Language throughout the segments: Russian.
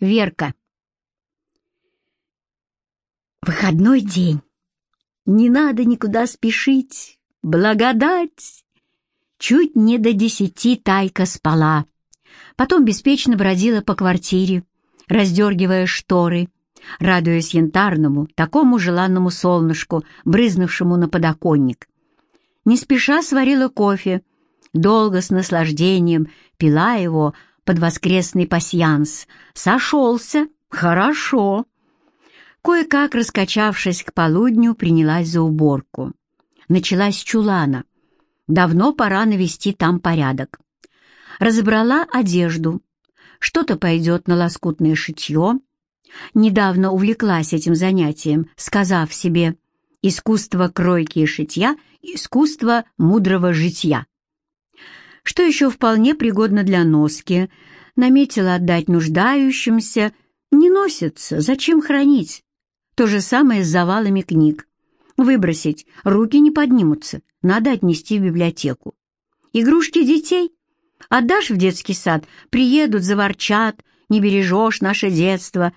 Верка. Выходной день. Не надо никуда спешить. Благодать. Чуть не до десяти Тайка спала. Потом беспечно бродила по квартире, раздергивая шторы, радуясь янтарному, такому желанному солнышку, брызнувшему на подоконник. Не спеша сварила кофе, долго с наслаждением пила его под воскресный пасьянс. Сошелся. Хорошо. Кое-как, раскачавшись к полудню, принялась за уборку. Началась чулана. Давно пора навести там порядок. Разобрала одежду. Что-то пойдет на лоскутное шитье. Недавно увлеклась этим занятием, сказав себе «Искусство кройки и шитья, искусство мудрого житья». Что еще вполне пригодно для носки, наметила отдать нуждающимся, не носится, зачем хранить? То же самое с завалами книг. Выбросить, руки не поднимутся, надо отнести в библиотеку. Игрушки детей? Отдашь в детский сад, приедут, заворчат, не бережешь наше детство.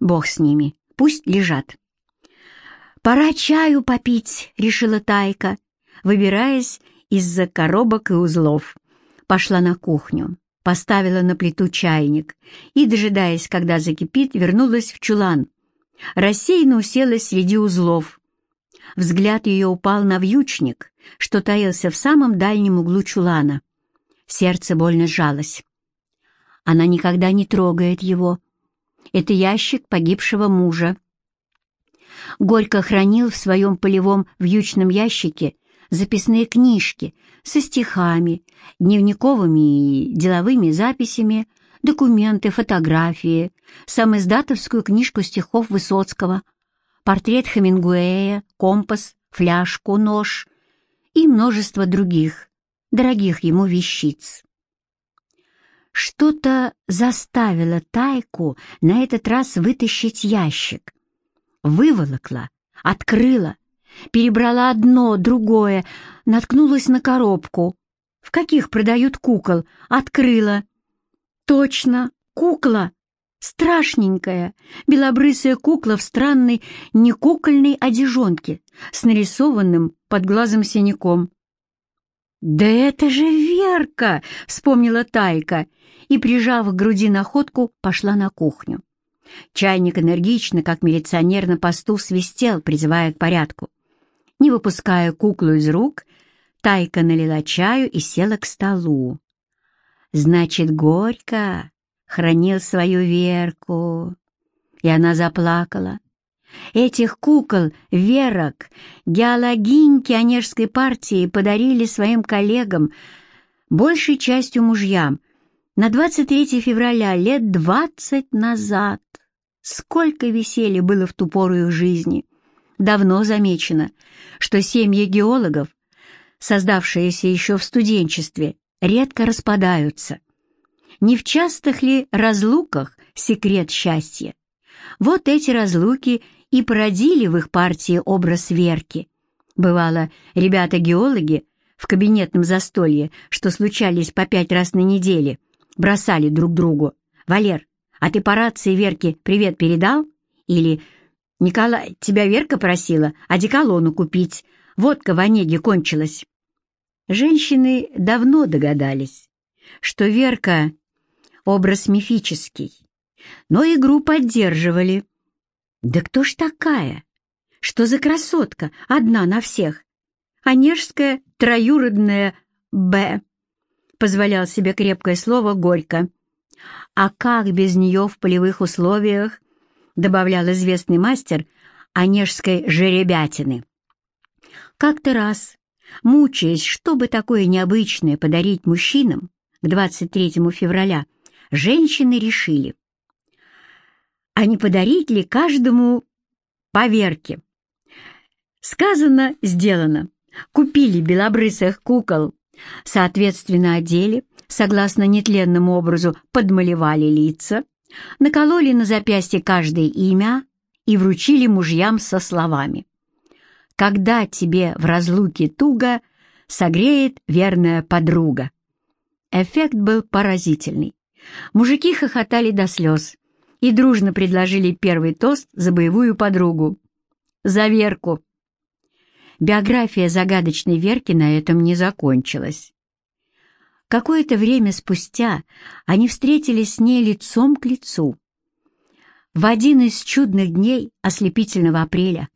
Бог с ними, пусть лежат. «Пора чаю попить», — решила Тайка, выбираясь из-за коробок и узлов. Пошла на кухню, поставила на плиту чайник и, дожидаясь, когда закипит, вернулась в чулан. Рассеянно уселась среди узлов. Взгляд ее упал на вьючник, что таился в самом дальнем углу чулана. Сердце больно сжалось. Она никогда не трогает его. Это ящик погибшего мужа. Горько хранил в своем полевом вьючном ящике записные книжки со стихами, дневниковыми и деловыми записями, документы, фотографии, самоиздатовскую книжку стихов Высоцкого, портрет Хемингуэя, компас, фляжку, нож и множество других, дорогих ему вещиц. Что-то заставило Тайку на этот раз вытащить ящик. Выволокла, открыла, перебрала одно, другое, наткнулась на коробку. В каких продают кукол? Открыла. Точно, кукла. Страшненькая, белобрысая кукла в странной, некукольной одежонке с нарисованным под глазом синяком. «Да это же Верка!» — вспомнила Тайка и, прижав к груди находку, пошла на кухню. Чайник энергично, как милиционер на посту, свистел, призывая к порядку. Не выпуская куклу из рук, Тайка налила чаю и села к столу. «Значит, Горько хранил свою Верку». И она заплакала. Этих кукол, верок, геологиньки Онежской партии подарили своим коллегам, большей частью мужьям, на 23 февраля лет 20 назад. Сколько веселья было в ту пору их жизни! Давно замечено, что семьи геологов, создавшиеся еще в студенчестве, редко распадаются. Не в частых ли разлуках секрет счастья? Вот эти разлуки и породили в их партии образ Верки. Бывало, ребята-геологи в кабинетном застолье, что случались по пять раз на неделе, бросали друг другу. «Валер, а ты по рации Верке привет передал?» Или Николай, тебя Верка просила одеколону купить. Водка в Онеге кончилась. Женщины давно догадались, что Верка — образ мифический, но игру поддерживали. Да кто ж такая? Что за красотка, одна на всех? Онежская троюродная «Б», позволял себе крепкое слово «горько». А как без нее в полевых условиях добавлял известный мастер онежской жеребятины. Как-то раз, мучаясь, чтобы такое необычное подарить мужчинам к 23 февраля, женщины решили, а не подарить ли каждому поверки. Сказано, сделано. Купили белобрысых кукол, соответственно одели, согласно нетленному образу подмалевали лица, накололи на запястье каждое имя и вручили мужьям со словами «Когда тебе в разлуке туго, согреет верная подруга». Эффект был поразительный. Мужики хохотали до слез, и дружно предложили первый тост за боевую подругу. За Верку. Биография загадочной Верки на этом не закончилась. Какое-то время спустя они встретились с ней лицом к лицу. В один из чудных дней ослепительного апреля,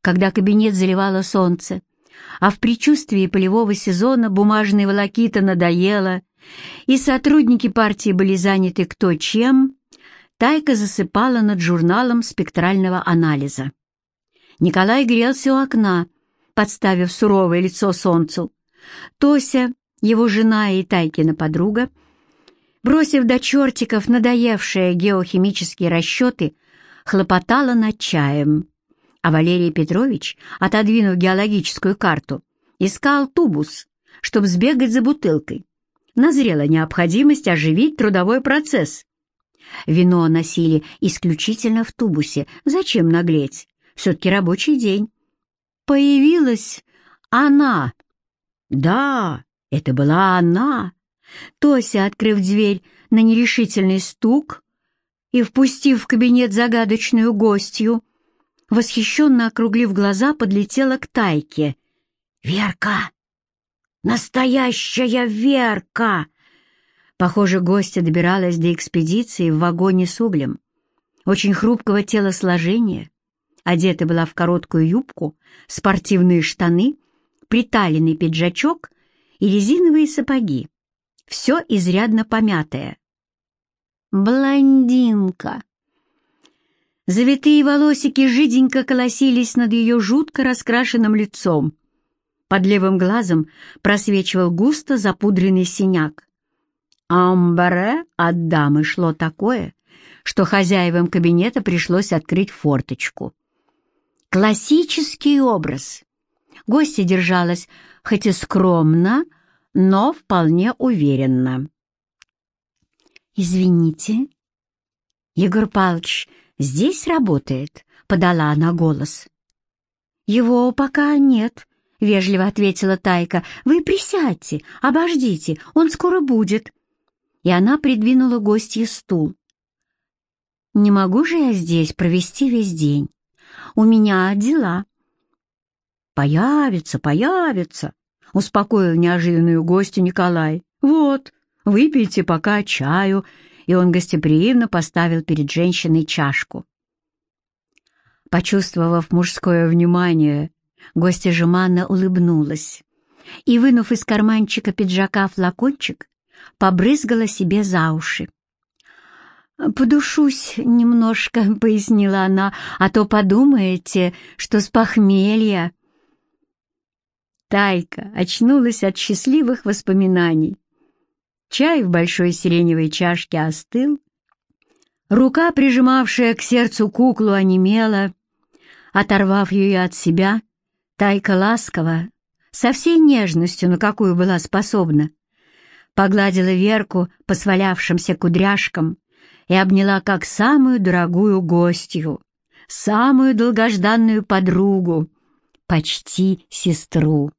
когда кабинет заливало солнце, а в предчувствии полевого сезона бумажная волокита надоела, и сотрудники партии были заняты кто чем, Тайка засыпала над журналом спектрального анализа. Николай грелся у окна, подставив суровое лицо солнцу. Тося, его жена и Тайкина подруга, бросив до чертиков надоевшие геохимические расчеты, хлопотала над чаем. А Валерий Петрович, отодвинув геологическую карту, искал тубус, чтобы сбегать за бутылкой. Назрела необходимость оживить трудовой процесс. Вино носили исключительно в тубусе. Зачем наглеть? Все-таки рабочий день. Появилась она. Да, это была она. Тося, открыв дверь на нерешительный стук и впустив в кабинет загадочную гостью, восхищенно округлив глаза, подлетела к Тайке. «Верка! Настоящая Верка!» Похоже, гостья добиралась до экспедиции в вагоне с углем. Очень хрупкого телосложения, одета была в короткую юбку, спортивные штаны, приталенный пиджачок и резиновые сапоги. Все изрядно помятое. Блондинка! Завитые волосики жиденько колосились над ее жутко раскрашенным лицом. Под левым глазом просвечивал густо запудренный синяк. Амбаре от дамы шло такое, что хозяевам кабинета пришлось открыть форточку. Классический образ. Гостья держалась хоть и скромно, но вполне уверенно. «Извините, Егор Павлович здесь работает?» — подала она голос. «Его пока нет», — вежливо ответила Тайка. «Вы присядьте, обождите, он скоро будет» и она придвинула гостье стул. «Не могу же я здесь провести весь день. У меня дела». «Появится, появится», — успокоил неожиданную гостью Николай. «Вот, выпейте пока чаю», и он гостеприимно поставил перед женщиной чашку. Почувствовав мужское внимание, гостья жеманно улыбнулась и, вынув из карманчика пиджака флакончик, побрызгала себе за уши. «Подушусь немножко», — пояснила она, «а то подумаете, что с похмелья». Тайка очнулась от счастливых воспоминаний. Чай в большой сиреневой чашке остыл. Рука, прижимавшая к сердцу куклу, онемела. Оторвав ее от себя, Тайка ласково, со всей нежностью, на какую была способна, погладила Верку по свалявшимся кудряшкам и обняла как самую дорогую гостью, самую долгожданную подругу, почти сестру.